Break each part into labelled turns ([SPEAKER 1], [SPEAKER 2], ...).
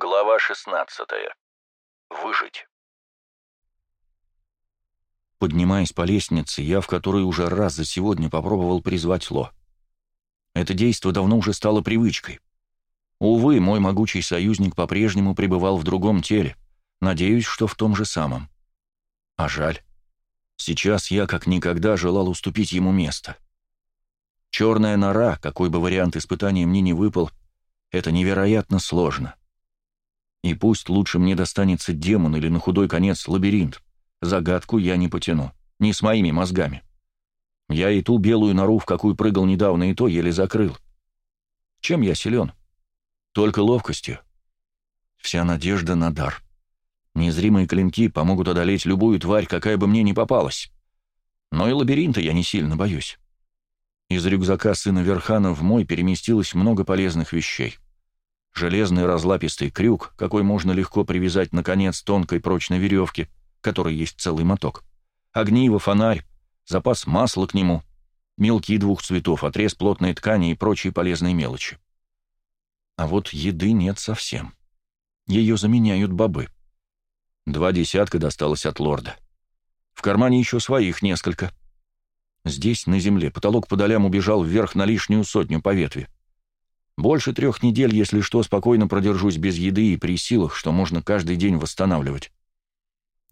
[SPEAKER 1] Глава 16. Выжить.
[SPEAKER 2] Поднимаясь по лестнице, я в которой уже раз за сегодня попробовал призвать Ло. Это действо давно уже стало привычкой. Увы, мой могучий союзник по-прежнему пребывал в другом теле. Надеюсь, что в том же самом. А жаль. Сейчас я как никогда желал уступить ему место. Черная нора, какой бы вариант испытания мне не выпал, это невероятно сложно. И пусть лучше мне достанется демон или на худой конец лабиринт. Загадку я не потяну. Не с моими мозгами. Я и ту белую нору, в какую прыгал недавно, и то еле закрыл. Чем я силен? Только ловкостью. Вся надежда на дар. Незримые клинки помогут одолеть любую тварь, какая бы мне ни попалась. Но и лабиринта я не сильно боюсь. Из рюкзака сына Верхана в мой переместилось много полезных вещей железный разлапистый крюк, какой можно легко привязать на конец тонкой прочной веревки, которой есть целый моток, огниво, фонарь, запас масла к нему, мелкие двух цветов, отрез плотной ткани и прочие полезные мелочи. А вот еды нет совсем. Ее заменяют бобы. Два десятка досталось от лорда. В кармане еще своих несколько. Здесь, на земле, потолок по долям убежал вверх на лишнюю сотню по ветви. Больше трех недель, если что, спокойно продержусь без еды и при силах, что можно каждый день восстанавливать.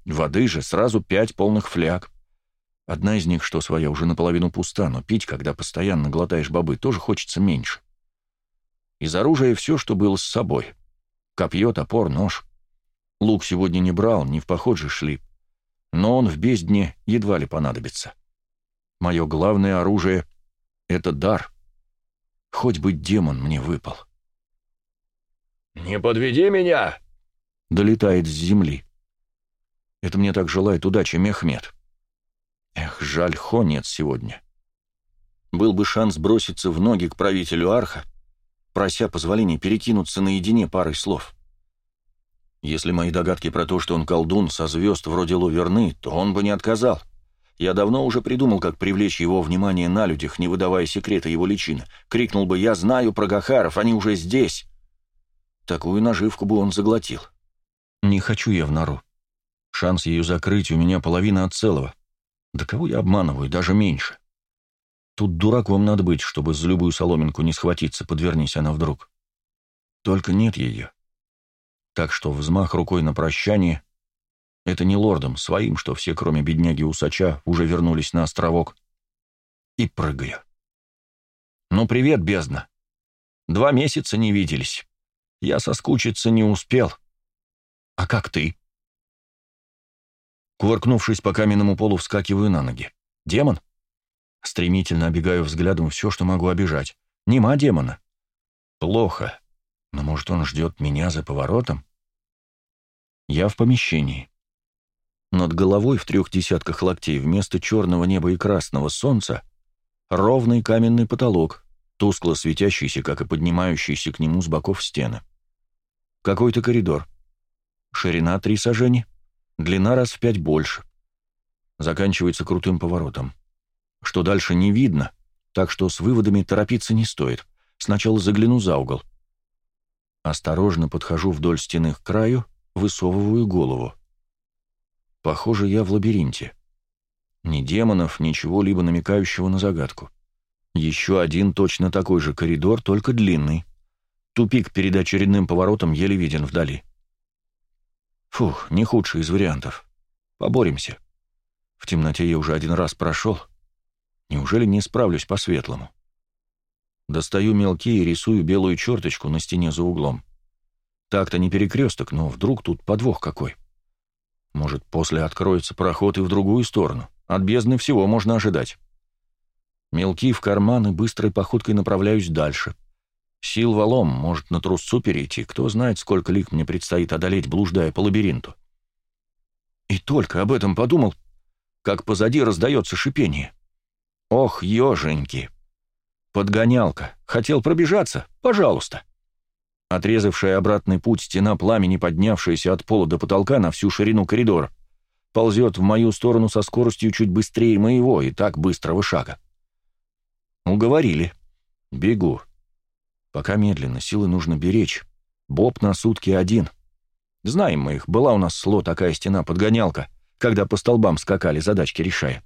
[SPEAKER 2] Воды же сразу пять полных фляг. Одна из них, что своя, уже наполовину пуста, но пить, когда постоянно глотаешь бобы, тоже хочется меньше. Из оружия все, что было с собой. Копье, топор, нож. Лук сегодня не брал, не в поход же шли. Но он в бездне едва ли понадобится. Мое главное оружие — это дар. Хоть бы демон мне выпал.
[SPEAKER 3] «Не подведи меня!»
[SPEAKER 2] — долетает с земли. Это мне так желает удачи Мехмед. Эх, жаль, Хо нет сегодня. Был бы шанс броситься в ноги к правителю Арха, прося позволения перекинуться наедине парой слов. Если мои догадки про то, что он колдун со звезд вроде Лу верны, то он бы не отказал. Я давно уже придумал, как привлечь его внимание на людях, не выдавая секрета его личины. Крикнул бы «Я знаю про Гахаров, они уже здесь!» Такую наживку бы он заглотил. Не хочу я в нору. Шанс ее закрыть у меня половина от целого. Да кого я обманываю, даже меньше. Тут дураком надо быть, чтобы за любую соломинку не схватиться, подвернись она вдруг. Только нет ее. Так что взмах рукой на прощание, это не лордом, своим, что все, кроме бедняги-усача, уже вернулись на островок. И прыгаю. «Ну, привет, бездна. Два месяца не виделись. Я соскучиться не успел. А как ты?» Кувыркнувшись по каменному полу, вскакиваю на ноги. «Демон?» Стремительно обегаю взглядом все, что могу обижать. «Нема демона?» «Плохо. Но, может, он ждет меня за поворотом?» Я в помещении. Над головой в трех десятках локтей вместо черного неба и красного солнца ровный каменный потолок, тускло светящийся, как и поднимающийся к нему с боков стены. Какой-то коридор. Ширина три сажени, длина раз в пять больше. Заканчивается крутым поворотом. Что дальше не видно, так что с выводами торопиться не стоит. Сначала загляну за угол. Осторожно подхожу вдоль стены к краю, высовываю голову. Похоже, я в лабиринте. Ни демонов, ничего либо намекающего на загадку. Еще один точно такой же коридор, только длинный. Тупик перед очередным поворотом еле виден вдали. Фух, не худший из вариантов. Поборемся. В темноте я уже один раз прошел. Неужели не справлюсь по-светлому? Достаю мелкие и рисую белую черточку на стене за углом. Так-то не перекресток, но вдруг тут подвох какой. Может, после откроется проход и в другую сторону. От бездны всего можно ожидать. Мелки в карман и быстрой походкой направляюсь дальше. Сил валом, может, на трусцу перейти. Кто знает, сколько лик мне предстоит одолеть, блуждая по лабиринту. И только об этом подумал, как позади раздается шипение. Ох, еженьки! Подгонялка. Хотел пробежаться? Пожалуйста. Отрезавшая обратный путь стена пламени, поднявшаяся от пола до потолка на всю ширину коридора, ползет в мою сторону со скоростью чуть быстрее моего и так быстрого шага. Уговорили. Бегу. Пока медленно, силы нужно беречь. Боб на сутки один. Знаем мы их, была у нас сло такая стена-подгонялка, когда по столбам скакали, задачки решая.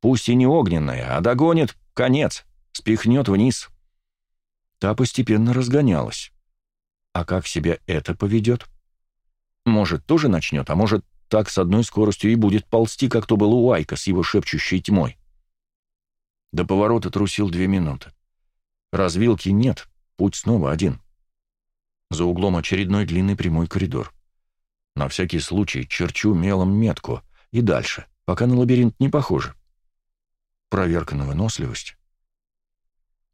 [SPEAKER 2] Пусть и не огненная, а догонит — конец, спихнет вниз. Та постепенно разгонялась. А как себя это поведет? Может, тоже начнет, а может, так с одной скоростью и будет ползти, как то было у Айка с его шепчущей тьмой. До поворота трусил две минуты. Развилки нет, путь снова один. За углом очередной длинный прямой коридор. На всякий случай черчу мелом метку и дальше, пока на лабиринт не похоже. Проверка на выносливость.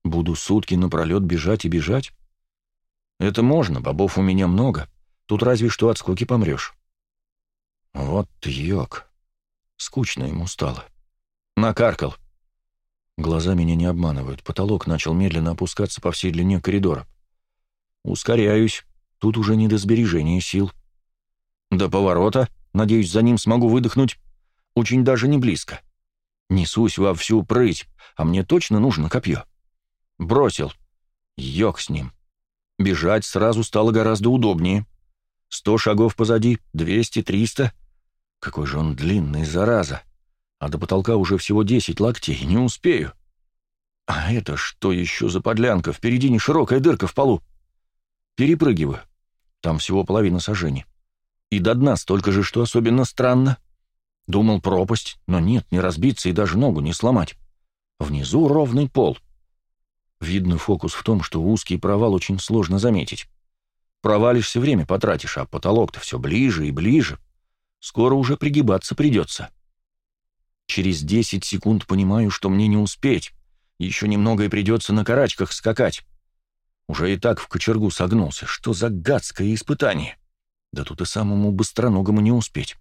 [SPEAKER 2] Буду сутки напролет бежать и бежать? Это можно, бобов у меня много. Тут разве что от скуки помрешь. Вот йог. Скучно ему стало. Накаркал. Глаза меня не обманывают. Потолок начал медленно опускаться по всей длине коридора. Ускоряюсь. Тут уже не до сбережения сил. До поворота. Надеюсь, за ним смогу выдохнуть. Очень даже не близко. Несусь во всю прыть, а мне точно нужно копье. Бросил. Йог с ним. Бежать сразу стало гораздо удобнее. Сто шагов позади, двести, триста. Какой же он длинный, зараза. А до потолка уже всего десять локтей, не успею. А это что еще за подлянка? Впереди не широкая дырка в полу. Перепрыгиваю. Там всего половина сажений. И до дна столько же, что особенно странно. Думал пропасть, но нет, не разбиться и даже ногу не сломать. Внизу ровный пол — Видно, фокус в том, что узкий провал очень сложно заметить. Провалишься, время потратишь, а потолок-то все ближе и ближе. Скоро уже пригибаться придется. Через 10 секунд понимаю, что мне не успеть. Еще немного и придется на карачках скакать. Уже и так в кочергу согнулся. Что за гадское испытание? Да тут и самому быстроногому не успеть.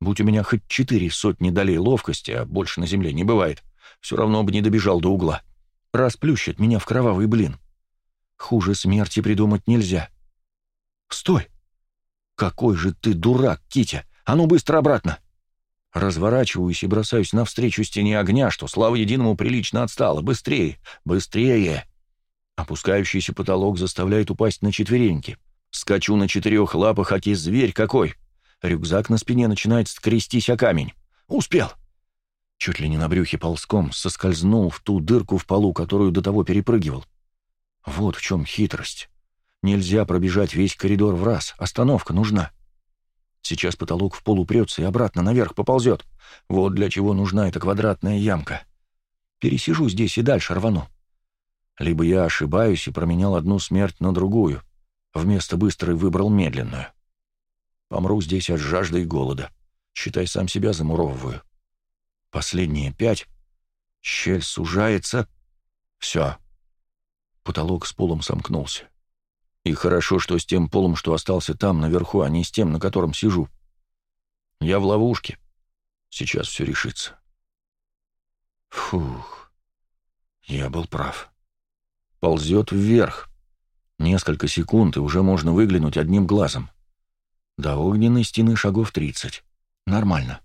[SPEAKER 2] Будь у меня хоть четыре сотни долей ловкости, а больше на земле не бывает, все равно бы не добежал до угла расплющит меня в кровавый блин. Хуже смерти придумать нельзя. Стой! Какой же ты дурак, Китя! А ну быстро обратно! Разворачиваюсь и бросаюсь навстречу стене огня, что, слава единому, прилично отстало. Быстрее! Быстрее! Опускающийся потолок заставляет упасть на четвереньки. Скачу на четырех лапах, аки зверь какой! Рюкзак на спине начинает скрестись о камень. Успел! Чуть ли не на брюхе ползком, соскользнул в ту дырку в полу, которую до того перепрыгивал. Вот в чем хитрость. Нельзя пробежать весь коридор в раз, остановка нужна. Сейчас потолок в пол упрется и обратно наверх поползет. Вот для чего нужна эта квадратная ямка. Пересижу здесь и дальше рвану. Либо я ошибаюсь и променял одну смерть на другую. Вместо быстрой выбрал медленную. Помру здесь от жажды и голода. Считай, сам себя замуровываю. Последние пять. Щель сужается. Все. Потолок с полом сомкнулся. И хорошо, что с тем полом, что остался там, наверху, а не с тем, на котором сижу. Я в ловушке. Сейчас все решится. Фух. Я был прав. Ползет вверх. Несколько секунд, и уже можно выглянуть одним глазом. До огненной стены шагов тридцать. Нормально.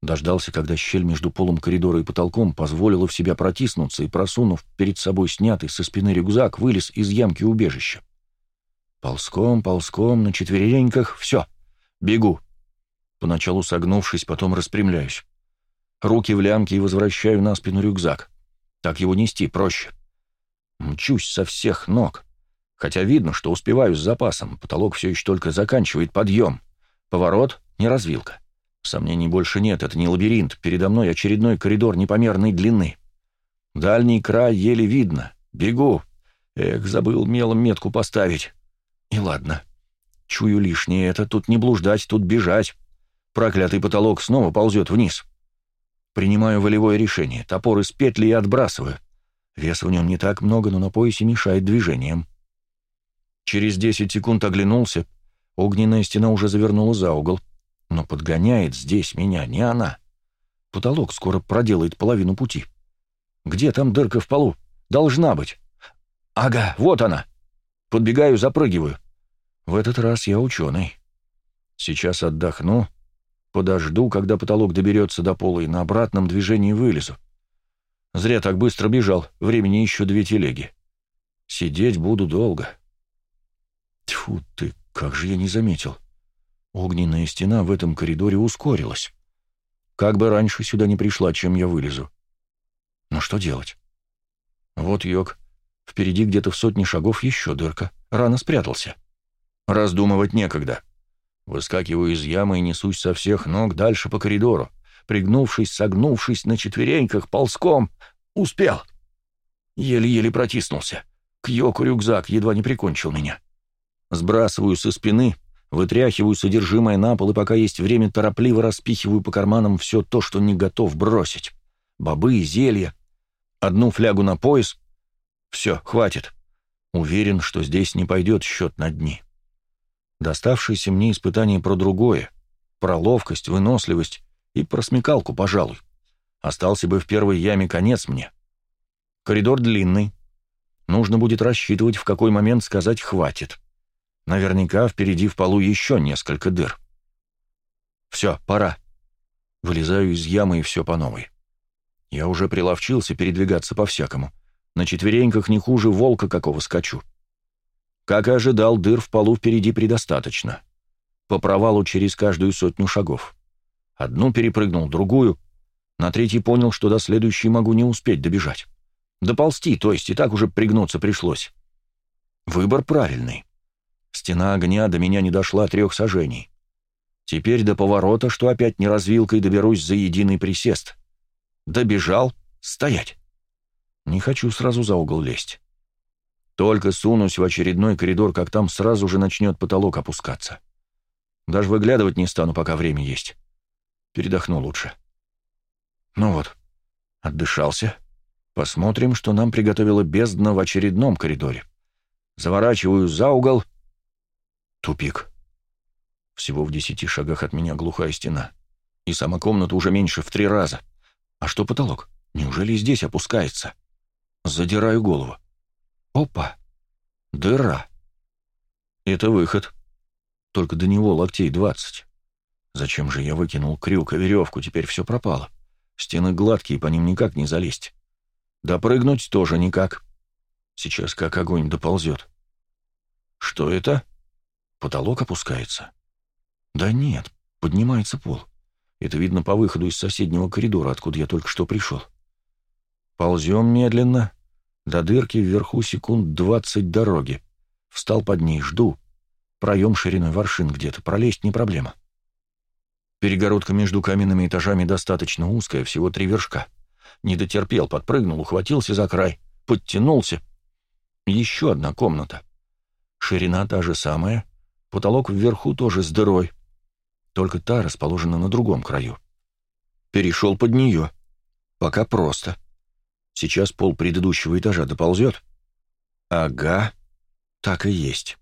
[SPEAKER 2] Дождался, когда щель между полом коридора и потолком позволила в себя протиснуться и, просунув перед собой снятый со спины рюкзак, вылез из ямки убежища. Ползком, ползком, на четвереньках, все, бегу. Поначалу согнувшись, потом распрямляюсь. Руки в лямке и возвращаю на спину рюкзак. Так его нести проще. Мчусь со всех ног. Хотя видно, что успеваю с запасом, потолок все еще только заканчивает подъем. Поворот, не развилка. Сомнений больше нет, это не лабиринт, передо мной очередной коридор непомерной длины. Дальний край еле видно. Бегу. Эх, забыл мелом метку поставить. И ладно. Чую лишнее это, тут не блуждать, тут бежать. Проклятый потолок снова ползет вниз. Принимаю волевое решение, топор из петли и отбрасываю. Вес в нем не так много, но на поясе мешает движением. Через десять секунд оглянулся. Огненная стена уже завернула за угол. Но подгоняет здесь меня не она. Потолок скоро проделает половину пути. Где там дырка в полу? Должна быть. Ага, вот она. Подбегаю, запрыгиваю. В этот раз я ученый. Сейчас отдохну, подожду, когда потолок доберется до пола, и на обратном движении вылезу. Зря так быстро бежал, времени еще две телеги. Сидеть буду долго. Тьфу ты, как же я не заметил. Огненная стена в этом коридоре ускорилась. Как бы раньше сюда не пришла, чем я вылезу. Но что делать? Вот йог. Впереди где-то в сотне шагов еще дырка. Рано спрятался. Раздумывать некогда. Выскакиваю из ямы и несусь со всех ног дальше по коридору. Пригнувшись, согнувшись на четвереньках, ползком. Успел. Еле-еле протиснулся. К йоку рюкзак едва не прикончил меня. Сбрасываю со спины, вытряхиваю содержимое на пол и пока есть время торопливо распихиваю по карманам все то, что не готов бросить. Бобы, зелья. Одну флягу на пояс. Все, хватит. Уверен, что здесь не пойдет счет на дни. Доставшееся мне испытание про другое. Про ловкость, выносливость и про смекалку, пожалуй. Остался бы в первой яме конец мне. Коридор длинный. Нужно будет рассчитывать, в какой момент сказать «хватит». Наверняка впереди в полу еще несколько дыр. Все, пора. Вылезаю из ямы и все по новой. Я уже приловчился передвигаться по-всякому. На четвереньках не хуже волка какого скачу. Как и ожидал, дыр в полу впереди предостаточно. По провалу через каждую сотню шагов. Одну перепрыгнул, другую. На третий понял, что до следующей могу не успеть добежать. Доползти, то есть и так уже пригнуться пришлось. Выбор правильный. Стена огня до меня не дошла трех сажений. Теперь до поворота, что опять не развилкой доберусь за единый присест. Добежал, стоять. Не хочу сразу за угол лезть. Только сунусь в очередной коридор, как там сразу же начнет потолок опускаться. Даже выглядывать не стану, пока время есть. Передохну лучше. Ну вот, отдышался. Посмотрим, что нам приготовила бездна в очередном коридоре. Заворачиваю за угол. Тупик. Всего в десяти шагах от меня глухая стена. И сама комната уже меньше в три раза. А что потолок? Неужели здесь опускается? Задираю голову. Опа! Дыра. Это выход. Только до него локтей двадцать. Зачем же я выкинул крюк и веревку? Теперь все пропало. Стены гладкие, по ним никак не залезть. Допрыгнуть тоже никак. Сейчас как огонь доползет. Что это? Потолок опускается. Да нет, поднимается пол. Это видно по выходу из соседнего коридора, откуда я только что пришел. Ползем медленно. До дырки вверху секунд двадцать дороги. Встал под ней, жду. Проем шириной воршин где-то, пролезть не проблема. Перегородка между каменными этажами достаточно узкая, всего три вершка. Не дотерпел, подпрыгнул, ухватился за край, подтянулся. Еще одна комната. Ширина та же самая, потолок вверху тоже с дырой. Только та расположена на другом краю. Перешел под нее. Пока просто. Сейчас пол предыдущего этажа доползет. Ага, так и есть.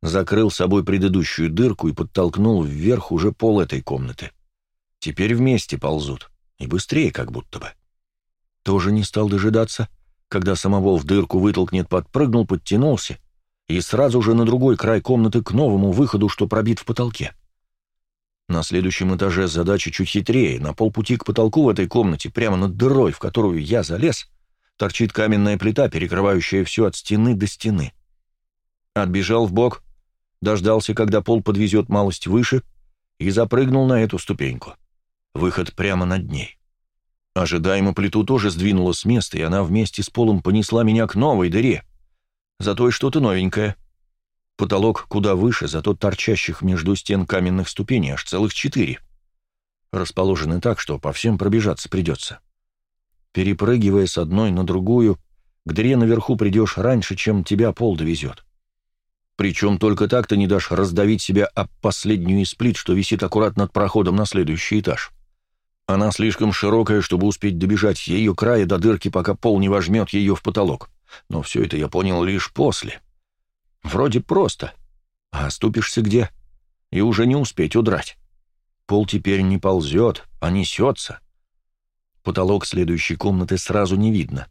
[SPEAKER 2] Закрыл собой предыдущую дырку и подтолкнул вверх уже пол этой комнаты. Теперь вместе ползут. И быстрее как будто бы. Тоже не стал дожидаться, когда самовол в дырку вытолкнет, подпрыгнул, подтянулся и сразу же на другой край комнаты к новому выходу, что пробит в потолке. На следующем этаже задача чуть хитрее. На полпути к потолку в этой комнате, прямо над дырой, в которую я залез, торчит каменная плита, перекрывающая все от стены до стены. Отбежал в бок, дождался, когда пол подвезет малость выше, и запрыгнул на эту ступеньку. Выход прямо над ней. Ожидаемо плиту тоже сдвинула с места, и она вместе с полом понесла меня к новой дыре. Зато и что-то новенькое — Потолок куда выше, зато торчащих между стен каменных ступеней аж целых четыре. Расположены так, что по всем пробежаться придется. Перепрыгивая с одной на другую, к дыре наверху придешь раньше, чем тебя пол довезет. Причем только так ты не дашь раздавить себя об последнюю из плит, что висит аккуратно над проходом на следующий этаж. Она слишком широкая, чтобы успеть добежать ее края до дырки, пока пол не вожмет ее в потолок. Но все это я понял лишь после. Вроде просто. А оступишься где? И уже не успеть удрать. Пол теперь не ползет, а несется. Потолок следующей комнаты сразу не видно.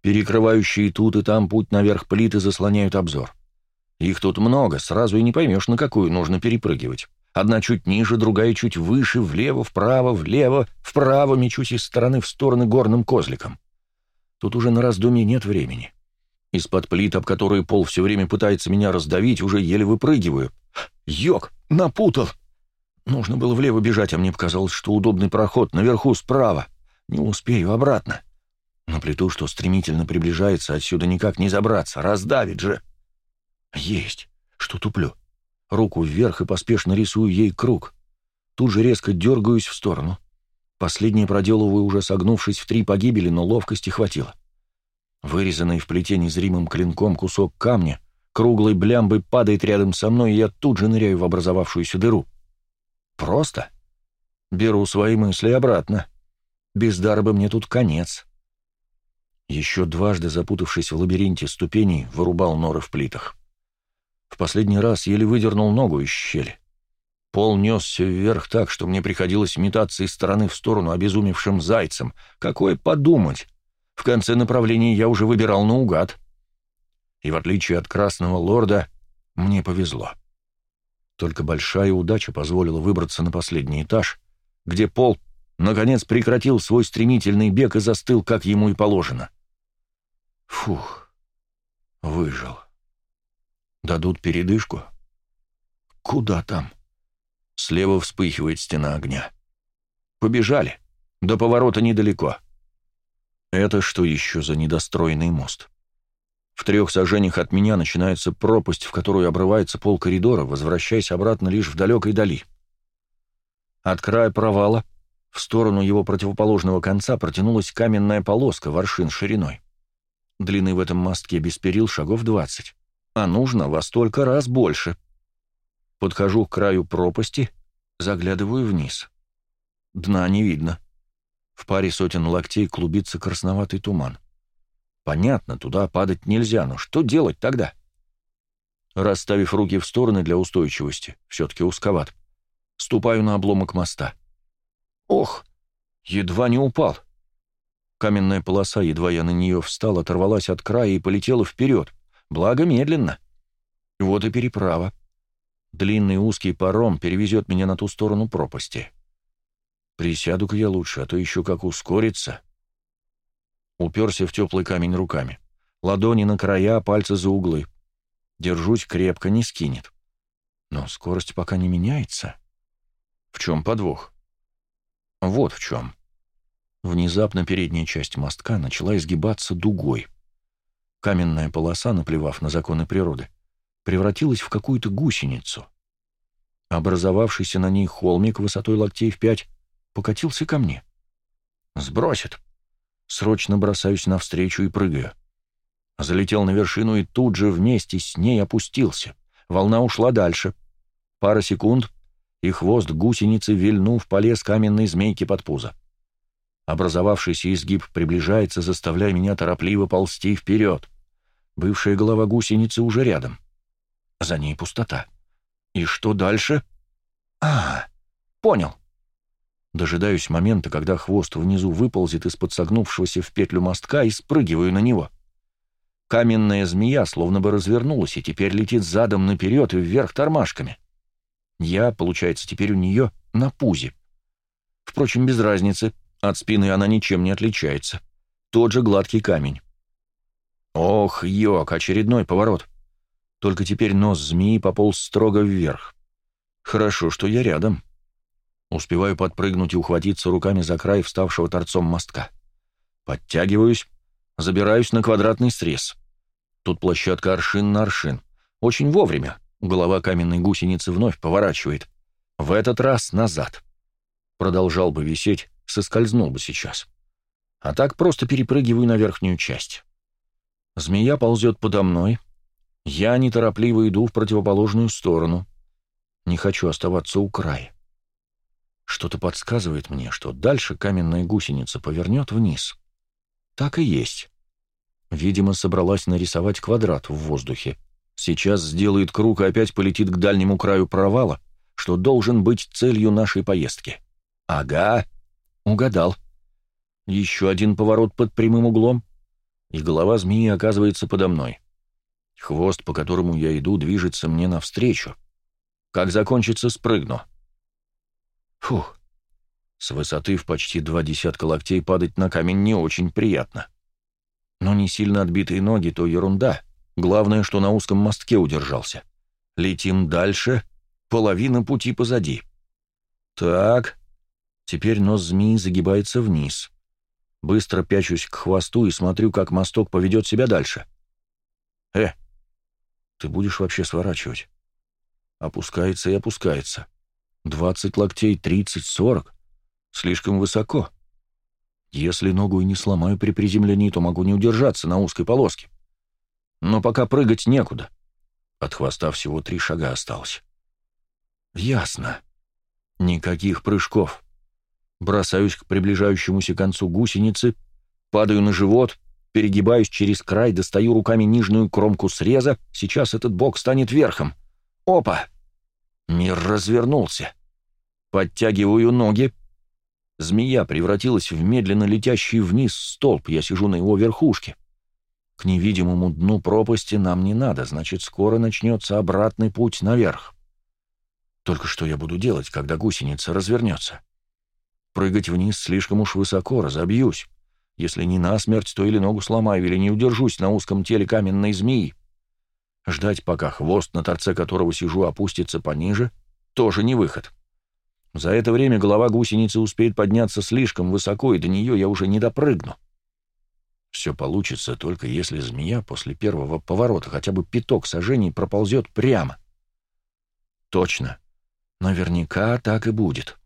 [SPEAKER 2] Перекрывающие тут и там путь наверх плиты заслоняют обзор. Их тут много, сразу и не поймешь, на какую нужно перепрыгивать. Одна чуть ниже, другая чуть выше, влево, вправо, влево, вправо мечусь из стороны в стороны горным козликом. Тут уже на раздумье нет времени. Из-под плит, об которые пол все время пытается меня раздавить, уже еле выпрыгиваю. Йок, напутал! Нужно было влево бежать, а мне показалось, что удобный проход наверху справа. Не успею обратно. На плиту, что стремительно приближается, отсюда никак не забраться, раздавит же. Есть, что туплю. Руку вверх и поспешно рисую ей круг. Тут же резко дергаюсь в сторону. Последнее проделываю, уже согнувшись в три погибели, но ловкости хватило. Вырезанный в плите незримым клинком кусок камня, круглой блямбой падает рядом со мной, и я тут же ныряю в образовавшуюся дыру. Просто. Беру свои мысли обратно. Без дарба мне тут конец. Еще дважды запутавшись в лабиринте ступеней, вырубал норы в плитах. В последний раз еле выдернул ногу из щели. Пол несся вверх так, что мне приходилось метаться из стороны в сторону обезумевшим зайцем. Какое подумать! В конце направления я уже выбирал наугад. И в отличие от Красного Лорда, мне повезло. Только большая удача позволила выбраться на последний этаж, где Пол, наконец, прекратил свой стремительный бег и застыл, как ему и положено. Фух, выжил. Дадут передышку? Куда там? Слева вспыхивает стена огня. Побежали. До поворота недалеко. Это что еще за недостроенный мост? В трех сажениях от меня начинается пропасть, в которую обрывается пол коридора, возвращаясь обратно лишь в далекой дали. От края провала в сторону его противоположного конца протянулась каменная полоска воршин шириной. Длины в этом мостке без перил шагов двадцать, а нужно во столько раз больше. Подхожу к краю пропасти, заглядываю вниз. Дна не видно. В паре сотен локтей клубится красноватый туман. Понятно, туда падать нельзя, но что делать тогда? Расставив руки в стороны для устойчивости, все-таки узковат, ступаю на обломок моста. Ох, едва не упал. Каменная полоса, едва я на нее встал, оторвалась от края и полетела вперед, благо медленно. Вот и переправа. Длинный узкий паром перевезет меня на ту сторону пропасти. Присяду-ка я лучше, а то еще как ускориться. Уперся в теплый камень руками. Ладони на края, пальцы за углы. Держусь крепко, не скинет. Но скорость пока не меняется. В чем подвох? Вот в чем. Внезапно передняя часть мостка начала изгибаться дугой. Каменная полоса, наплевав на законы природы, превратилась в какую-то гусеницу. Образовавшийся на ней холмик высотой локтей в пять покатился ко мне. Сбросит. Срочно бросаюсь навстречу и прыгаю. Залетел на вершину и тут же вместе с ней опустился. Волна ушла дальше. Пара секунд, и хвост гусеницы, вильнув, полез каменной змейки под пузо. Образовавшийся изгиб приближается, заставляя меня торопливо ползти вперед. Бывшая голова гусеницы уже рядом. За ней пустота. И что дальше? А, понял. Дожидаюсь момента, когда хвост внизу выползет из-под согнувшегося в петлю мостка и спрыгиваю на него. Каменная змея словно бы развернулась и теперь летит задом наперед и вверх тормашками. Я, получается, теперь у нее на пузе. Впрочем, без разницы, от спины она ничем не отличается. Тот же гладкий камень. Ох, йок, очередной поворот. Только теперь нос змеи пополз строго вверх. Хорошо, что я рядом. Успеваю подпрыгнуть и ухватиться руками за край вставшего торцом мостка. Подтягиваюсь, забираюсь на квадратный срез. Тут площадка аршин на аршин. Очень вовремя. Голова каменной гусеницы вновь поворачивает. В этот раз назад. Продолжал бы висеть, соскользнул бы сейчас. А так просто перепрыгиваю на верхнюю часть. Змея ползет подо мной, я неторопливо иду в противоположную сторону. Не хочу оставаться у края. Что-то подсказывает мне, что дальше каменная гусеница повернет вниз. Так и есть. Видимо, собралась нарисовать квадрат в воздухе. Сейчас сделает круг и опять полетит к дальнему краю провала, что должен быть целью нашей поездки. Ага, угадал. Еще один поворот под прямым углом, и голова змеи оказывается подо мной. Хвост, по которому я иду, движется мне навстречу. Как закончится, спрыгну. Фух. С высоты в почти два десятка локтей падать на камень не очень приятно. Но не сильно отбитые ноги, то ерунда. Главное, что на узком мостке удержался. Летим дальше, половина пути позади. Так, теперь нос змеи загибается вниз. Быстро пячусь к хвосту и смотрю, как мосток поведет себя дальше. Э, ты будешь вообще сворачивать? Опускается и опускается. Двадцать локтей, тридцать, сорок. Слишком высоко. Если ногу и не сломаю при приземлении, то могу не удержаться на узкой полоске. Но пока прыгать некуда. От хвоста всего три шага осталось. Ясно. Никаких прыжков. Бросаюсь к приближающемуся концу гусеницы, падаю на живот, перегибаюсь через край, достаю руками нижнюю кромку среза, сейчас этот бок станет верхом. Опа! Мир развернулся. Подтягиваю ноги. Змея превратилась в медленно летящий вниз столб, я сижу на его верхушке. К невидимому дну пропасти нам не надо, значит, скоро начнется обратный путь наверх. Только что я буду делать, когда гусеница развернется? Прыгать вниз слишком уж высоко, разобьюсь. Если не насмерть, то или ногу сломаю, или не удержусь на узком теле каменной змеи. Ждать, пока хвост, на торце которого сижу, опустится пониже, тоже не выход. За это время голова гусеницы успеет подняться слишком высоко, и до нее я уже не допрыгну. Все получится только если змея после первого поворота хотя бы пяток сажений проползет прямо. Точно. Наверняка так и будет.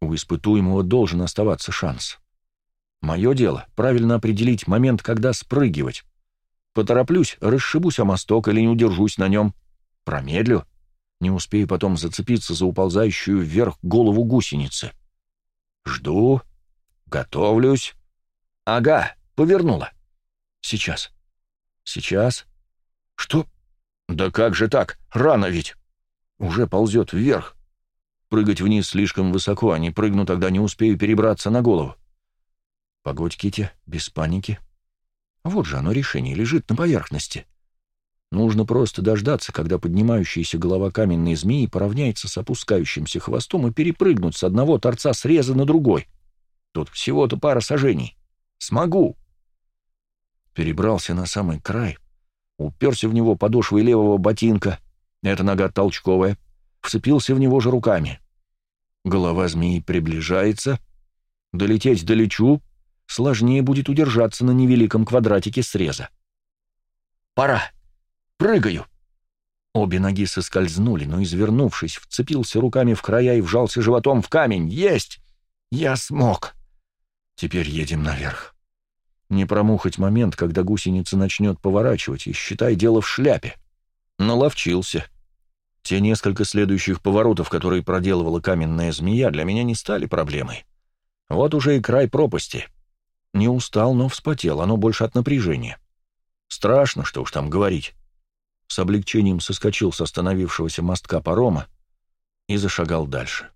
[SPEAKER 2] У испытуемого должен оставаться шанс. Мое дело — правильно определить момент, когда спрыгивать. Потороплюсь, расшибусь о мосток или не удержусь на нем. Промедлю. Не успею потом зацепиться за уползающую вверх голову гусеницы. Жду. Готовлюсь. Ага, Повернула. Сейчас. Сейчас. Что? Да как же так? Рано ведь. Уже ползет вверх. Прыгать вниз слишком высоко, а не прыгну, тогда не успею перебраться на голову. Погодь, Кити, без паники. Вот же оно решение, лежит на поверхности. Нужно просто дождаться, когда поднимающаяся голова каменной змеи поравняется с опускающимся хвостом и перепрыгнуть с одного торца среза на другой. Тут всего-то пара сажений. Смогу перебрался на самый край, уперся в него подошвой левого ботинка, эта нога толчковая, вцепился в него же руками. Голова змеи приближается, долететь долечу, сложнее будет удержаться на невеликом квадратике среза. «Пора! Прыгаю!» Обе ноги соскользнули, но, извернувшись, вцепился руками в края и вжался животом в камень. «Есть! Я смог!» «Теперь едем наверх». Не промухать момент, когда гусеница начнет поворачивать, и считай дело в шляпе. Наловчился. Те несколько следующих поворотов, которые проделывала каменная змея, для меня не стали проблемой. Вот уже и край пропасти. Не устал, но вспотел, оно больше от напряжения. Страшно, что уж там говорить. С облегчением соскочил с остановившегося мостка парома и зашагал дальше.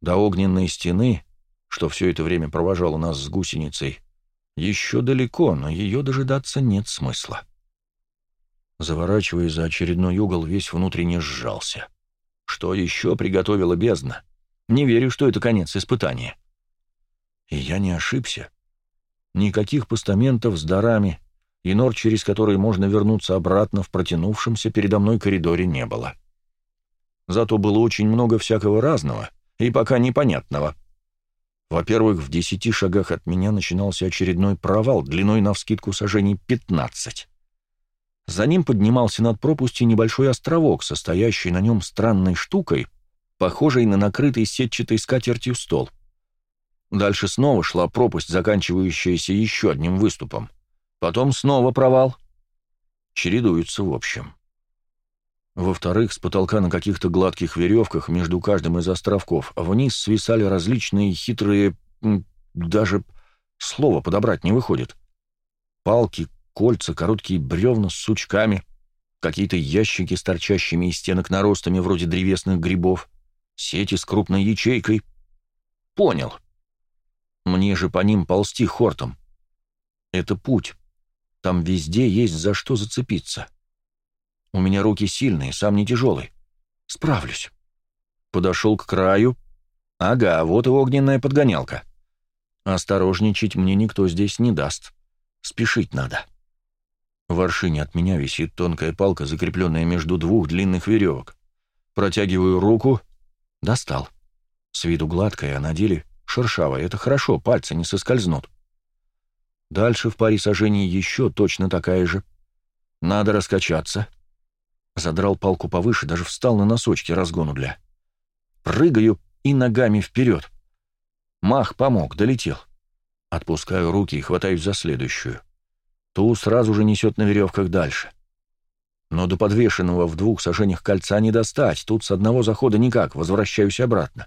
[SPEAKER 2] До огненной стены, что все это время провожало нас с гусеницей, еще далеко, но ее дожидаться нет смысла. Заворачивая за очередной угол, весь внутренне сжался. Что еще приготовила бездна? Не верю, что это конец испытания. И я не ошибся. Никаких постаментов с дарами и нор, через которые можно вернуться обратно в протянувшемся передо мной коридоре, не было. Зато было очень много всякого разного и пока непонятного — во-первых, в десяти шагах от меня начинался очередной провал длиной навскидку сажений 15. За ним поднимался над пропастью небольшой островок, состоящий на нем странной штукой, похожей на накрытый сетчатой скатертью стол. Дальше снова шла пропасть, заканчивающаяся еще одним выступом. Потом снова провал. Чередуются в общем. Во-вторых, с потолка на каких-то гладких веревках между каждым из островков вниз свисали различные хитрые... даже слова подобрать не выходит. Палки, кольца, короткие бревна с сучками, какие-то ящики с торчащими из стенок наростами вроде древесных грибов, сети с крупной ячейкой. Понял. Мне же по ним ползти хортом. Это путь. Там везде есть за что зацепиться. — у меня руки сильные, сам не тяжелый. Справлюсь. Подошел к краю. Ага, вот и огненная подгонялка. Осторожничать мне никто здесь не даст. Спешить надо. В аршине от меня висит тонкая палка, закрепленная между двух длинных веревок. Протягиваю руку. Достал. С виду гладкая, а на деле шершавая. Это хорошо, пальцы не соскользнут. Дальше в паре сажений еще точно такая же. Надо раскачаться. Задрал палку повыше, даже встал на носочки разгону для. Прыгаю и ногами вперед. Мах помог, долетел. Отпускаю руки и хватаюсь за следующую. Ту сразу же несет на веревках дальше. Но до подвешенного в двух сажениях кольца не достать, тут с одного захода никак, возвращаюсь обратно.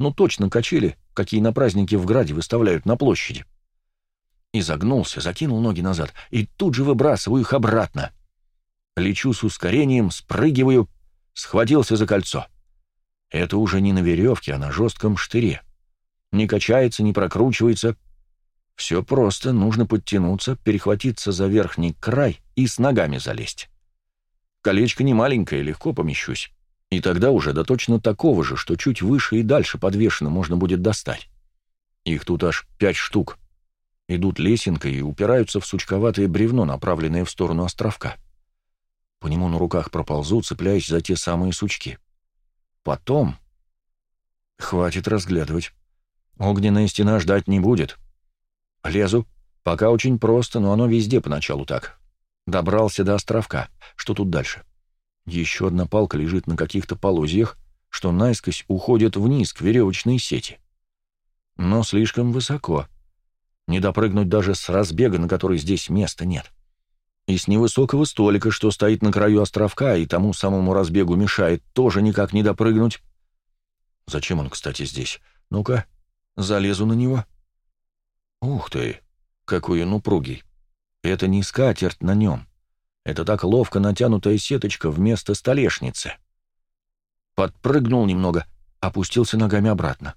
[SPEAKER 2] Ну точно качели, какие на праздники в Граде выставляют на площади. Изогнулся, закинул ноги назад и тут же выбрасываю их обратно. Лечу с ускорением, спрыгиваю, схватился за кольцо. Это уже не на веревке, а на жестком штыре. Не качается, не прокручивается. Все просто, нужно подтянуться, перехватиться за верхний край и с ногами залезть. Колечко не маленькое, легко помещусь. И тогда уже до точно такого же, что чуть выше и дальше подвешено можно будет достать. Их тут аж пять штук. Идут лесенкой и упираются в сучковатое бревно, направленное в сторону островка. По нему на руках проползу, цепляясь за те самые сучки. Потом... Хватит разглядывать. Огненная стена ждать не будет. Лезу. Пока очень просто, но оно везде поначалу так. Добрался до островка. Что тут дальше? Еще одна палка лежит на каких-то полозьях, что наискось уходит вниз к веревочной сети. Но слишком высоко. Не допрыгнуть даже с разбега, на который здесь места нет. И с невысокого столика, что стоит на краю островка и тому самому разбегу мешает, тоже никак не допрыгнуть. Зачем он, кстати, здесь? Ну-ка, залезу на него. Ух ты, какой он упругий. Это не скатерть на нем. Это так ловко натянутая сеточка вместо столешницы. Подпрыгнул немного, опустился ногами обратно.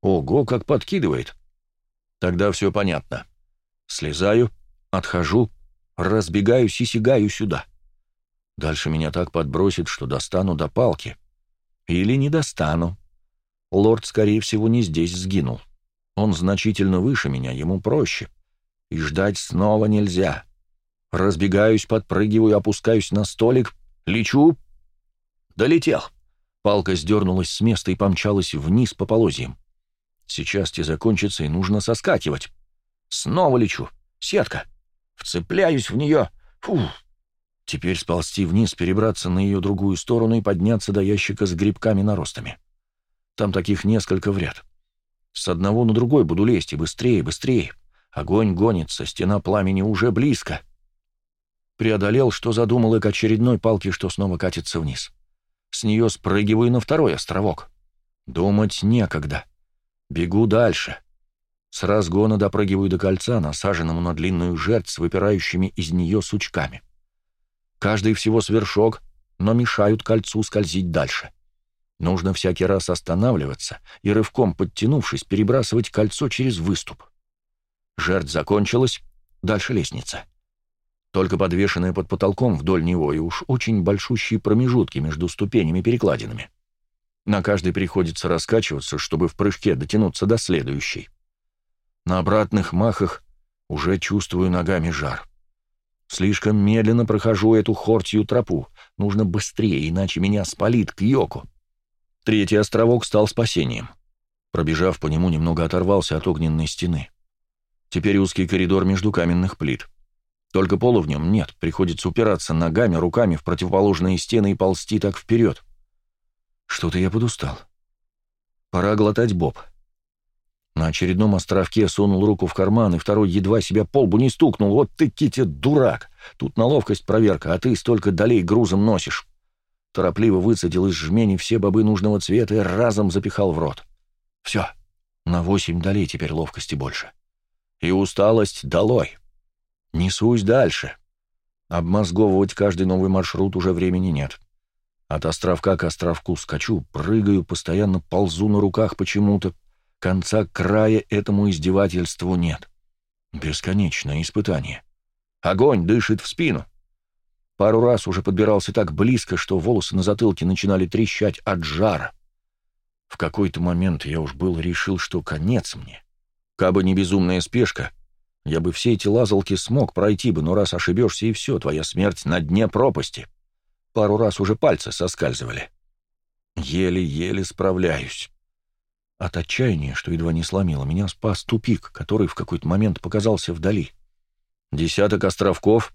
[SPEAKER 2] Ого, как подкидывает. Тогда все понятно. Слезаю, отхожу, разбегаюсь и сигаю сюда. Дальше меня так подбросит, что достану до палки. Или не достану. Лорд, скорее всего, не здесь сгинул. Он значительно выше меня, ему проще. И ждать снова нельзя. Разбегаюсь, подпрыгиваю, опускаюсь на столик, лечу. Долетел. Палка сдернулась с места и помчалась вниз по полозьям. Сейчас те закончится, и нужно соскакивать. Снова лечу. Сетка. Вцепляюсь в нее. Фу. Теперь сползти вниз, перебраться на ее другую сторону и подняться до ящика с грибками-наростами. Там таких несколько в ряд. С одного на другой буду лезть, и быстрее, быстрее. Огонь гонится, стена пламени уже близко. Преодолел, что задумал, и к очередной палке, что снова катится вниз. С нее спрыгиваю на второй островок. Думать некогда. Бегу дальше. С разгона допрыгиваю до кольца, насаженному на длинную жертв с выпирающими из нее сучками. Каждый всего свершок, но мешают кольцу скользить дальше. Нужно всякий раз останавливаться и, рывком подтянувшись, перебрасывать кольцо через выступ. Жертв закончилась, дальше лестница. Только подвешенная под потолком вдоль него и уж очень большущие промежутки между ступенями-перекладинами. На каждой приходится раскачиваться, чтобы в прыжке дотянуться до следующей. На обратных махах уже чувствую ногами жар. Слишком медленно прохожу эту хортью тропу. Нужно быстрее, иначе меня спалит к йоку. Третий островок стал спасением. Пробежав по нему, немного оторвался от огненной стены. Теперь узкий коридор между каменных плит. Только пола в нем нет, приходится упираться ногами, руками в противоположные стены и ползти так вперед. Что-то я подустал. Пора глотать боб. На очередном островке сунул руку в карман, и второй едва себя по лбу не стукнул. Вот ты, Китя, дурак! Тут на ловкость проверка, а ты столько долей грузом носишь. Торопливо выцедил из жмени все бобы нужного цвета и разом запихал в рот. Все, на восемь долей теперь ловкости больше. И усталость долой. Несусь дальше. Обмозговывать каждый новый маршрут уже времени нет. От островка к островку скачу, прыгаю, постоянно ползу на руках почему-то. Конца края этому издевательству нет. Бесконечное испытание. Огонь дышит в спину. Пару раз уже подбирался так близко, что волосы на затылке начинали трещать от жара. В какой-то момент я уж был решил, что конец мне. Кабы не безумная спешка, Я бы все эти лазалки смог пройти бы, но раз ошибешься и все, твоя смерть на дне пропасти. Пару раз уже пальцы соскальзывали. Еле-еле справляюсь. От отчаяния, что едва не сломило, меня спас тупик, который в какой-то момент показался вдали. Десяток островков,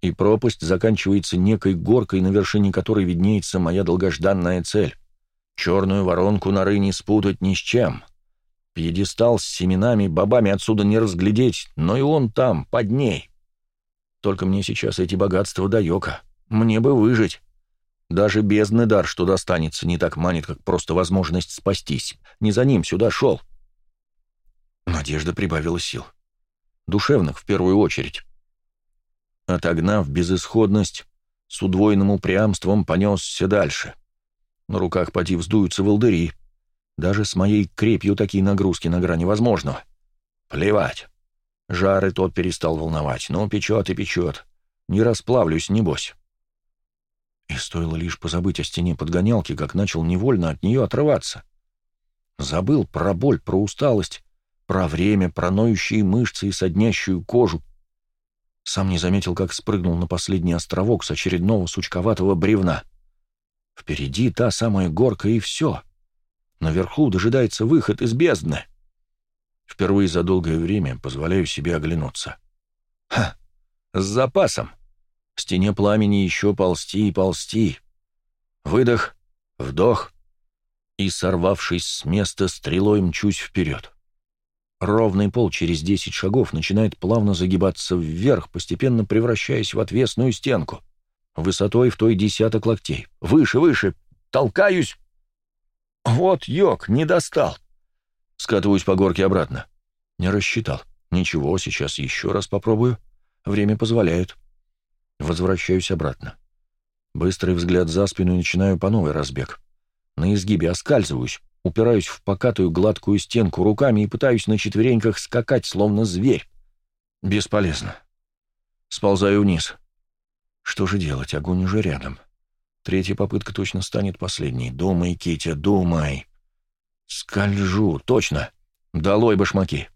[SPEAKER 2] и пропасть заканчивается некой горкой, на вершине которой виднеется моя долгожданная цель. Черную воронку норы не спутать ни с чем. Пьедестал с семенами, бобами отсюда не разглядеть, но и он там, под ней. Только мне сейчас эти богатства даёка. Мне бы выжить. Даже бездный дар, что достанется, не так манит, как просто возможность спастись. Не за ним сюда шел. Надежда прибавила сил. Душевных, в первую очередь. Отогнав безысходность, с удвоенным упрямством понесся дальше. На руках поди вздуются волдыри. Даже с моей крепью такие нагрузки на грани возможного. Плевать. Жары тот перестал волновать. Ну, печет и печет. Не расплавлюсь, небось. И стоило лишь позабыть о стене подгонялки, как начал невольно от нее отрываться. Забыл про боль, про усталость, про время, про ноющие мышцы и соднящую кожу. Сам не заметил, как спрыгнул на последний островок с очередного сучковатого бревна. Впереди та самая горка и все. Наверху дожидается выход из бездны. Впервые за долгое время позволяю себе оглянуться. Ха! С запасом! В стене пламени еще ползти и ползти. Выдох, вдох, и, сорвавшись с места, стрелой мчусь вперед. Ровный пол через десять шагов начинает плавно загибаться вверх, постепенно превращаясь в отвесную стенку. Высотой в той десяток локтей. Выше, выше. Толкаюсь. Вот йог, не достал. Скатываюсь по горке обратно. Не рассчитал. Ничего, сейчас еще раз попробую. Время позволяет. Возвращаюсь обратно. Быстрый взгляд за спину и начинаю по новой разбег. На изгибе оскальзываюсь, упираюсь в покатую гладкую стенку руками и пытаюсь на четвереньках скакать, словно зверь. Бесполезно. Сползаю вниз. Что же делать? Огонь уже рядом. Третья попытка точно станет последней. Думай, Китя, думай. Скольжу, точно. Долой башмаки.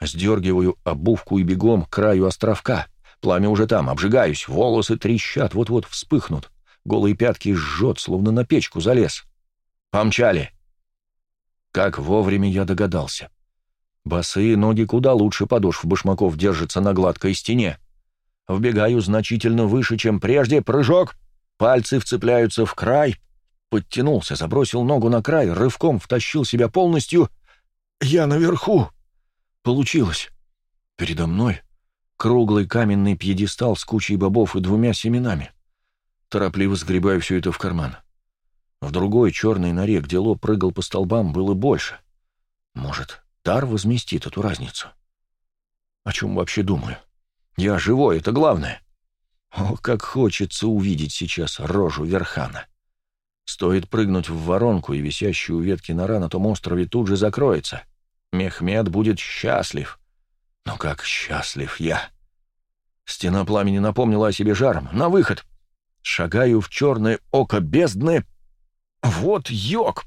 [SPEAKER 2] Сдергиваю обувку и бегом к краю островка. Пламя уже там, обжигаюсь, волосы трещат, вот-вот вспыхнут. Голые пятки жжет, словно на печку залез. Помчали. Как вовремя я догадался. Босые ноги куда лучше подошв башмаков держатся на гладкой стене. Вбегаю значительно выше, чем прежде, прыжок, пальцы вцепляются в край, подтянулся, забросил ногу на край, рывком втащил себя полностью. Я наверху. Получилось. Передо мной Круглый каменный пьедестал с кучей бобов и двумя семенами. Торопливо сгребаю все это в карман. В другой черной норе, где лоб прыгал по столбам, было больше. Может, дар возместит эту разницу? О чем вообще думаю? Я живой, это главное. О, как хочется увидеть сейчас рожу Верхана. Стоит прыгнуть в воронку, и висящую ветки нора на том острове тут же закроется. Мехмед будет счастлив. Но как счастлив я! Стена пламени напомнила о себе жаром. На выход! Шагаю в черное око бездны. Вот йог!